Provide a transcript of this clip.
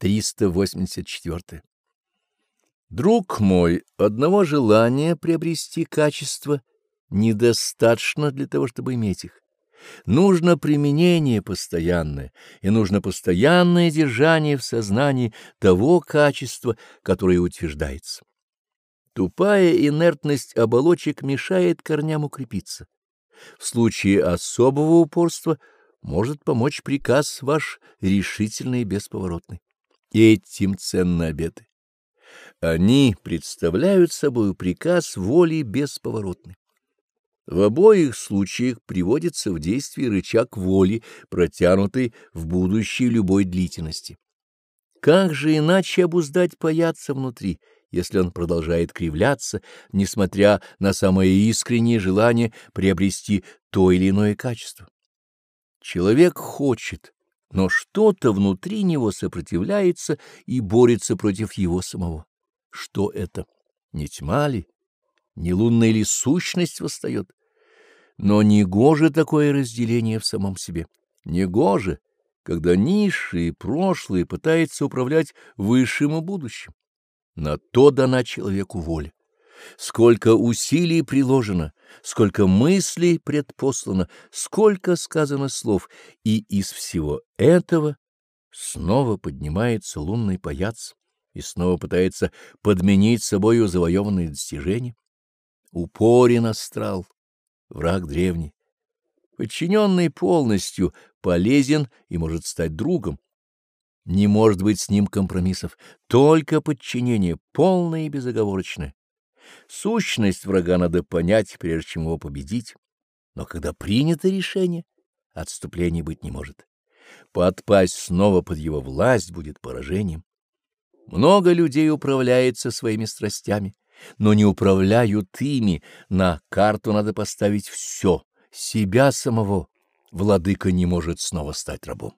384. Друг мой, одного желания приобрести качество недостаточно для того, чтобы иметь их. Нужно применение постоянное, и нужно постоянное держание в сознании того качества, которое утверждается. Тупая инертность оболочек мешает корням укрепиться. В случае особого упорства может помочь приказ ваш решительный и бесповоротный. Этим ценны обеты. Они представляют собой приказ воли бесповоротный. В обоих случаях приводится в действие рычаг воли, протянутый в будущее любой длительности. Как же иначе обуздать паяться внутри, если он продолжает кривляться, несмотря на самое искреннее желание приобрести то или иное качество? Человек хочет, но что-то внутри него сопротивляется и борется против его самого. Что это? Не тьма ли? Не лунная ли сущность восстает? Но не гоже такое разделение в самом себе. Не гоже, когда низшие прошлые пытаются управлять высшим и будущим. На то дана человеку воля. Сколько усилий приложено, сколько мыслей предпослано, сколько сказано слов, и из всего этого снова поднимается лунный паяц и снова пытается подменить собою завоеванные достижения. Упорен астрал, враг древний. Подчиненный полностью полезен и может стать другом. Не может быть с ним компромиссов, только подчинение полное и безоговорочное. Сущность врага надо понять, прежде чем его победить. Но когда принято решение, отступления быть не может. Подпасть снова под его власть будет поражением. Много людей управляется своими страстями, но не управляют ими. На карту надо поставить все, себя самого. Владыка не может снова стать рабом.